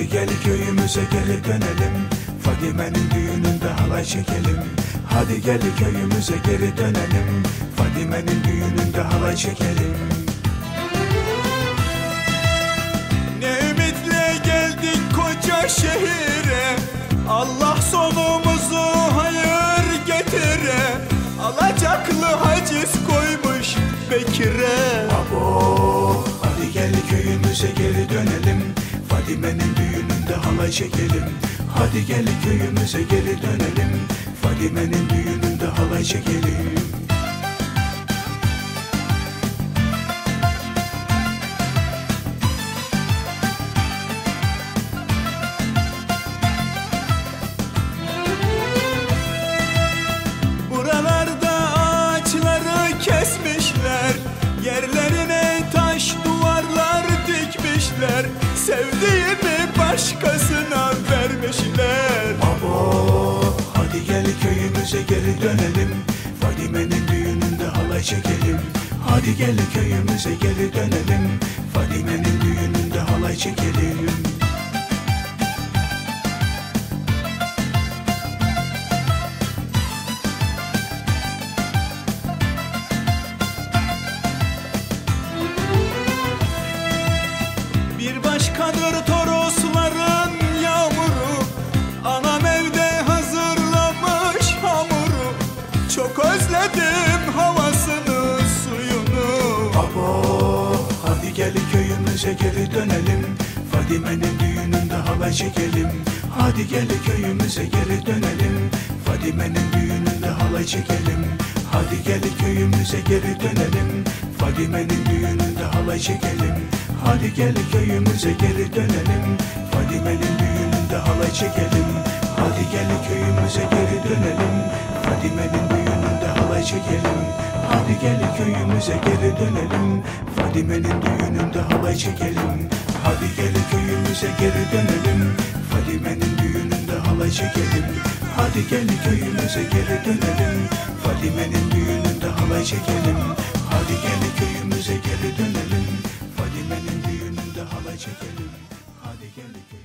gel köyümüze geri dönelim. Fadime'nin düğününde halay çekelim. Hadi gel köyümüze geri dönelim. Fadime'nin düğününde halay çekelim. Ne ümitle geldik koca şehire. Allah sonumuzu hayır getire. Alacaklı haciz koymuş Bekir'e. Abo Hadi gel köyümüze geri dönelim Fadime'nin düğününde halay çekelim. Hadi gel köyümüze geri dönelim. Fadime'nin düğününde halay çekelim Başkasına vermişler. Abo Hadi gel köyümüze geri dönelim. Fadime'nin düğününde halay çekelim. Hadi gel köyümüze geri dönelim. Fadime'nin düğününde halay çekelim. Bir başkadır Torosların köyümüze geri dönelim. Fadime'nin düğününde halay çekelim. Hadi gel köyümüze geri dönelim. Fadime'nin düğününde halay çekelim. Hadi gel köyümüze geri dönelim. Fadime'nin düğününde halay çekelim. Hadi gel köyümüze geri dönelim. Fadime'nin düğününde halay çekelim. Hadi gel köyümüze geri dönelim. Fadime'nin düğününde halay çekelim Hadi gel köyümüze geri dönelim. Fadime'nin düğününde halay çekelim. Hadi gel köyümüze geri dönelim. Fadime'nin düğününde halay çekelim. Hadi gel köyümüze geri dönelim. Fadime'nin düğününde halay çekelim. Hadi gel köyümüze geri dönelim. Fadime'nin düğününde halay çekelim. Hadi gel köyümüze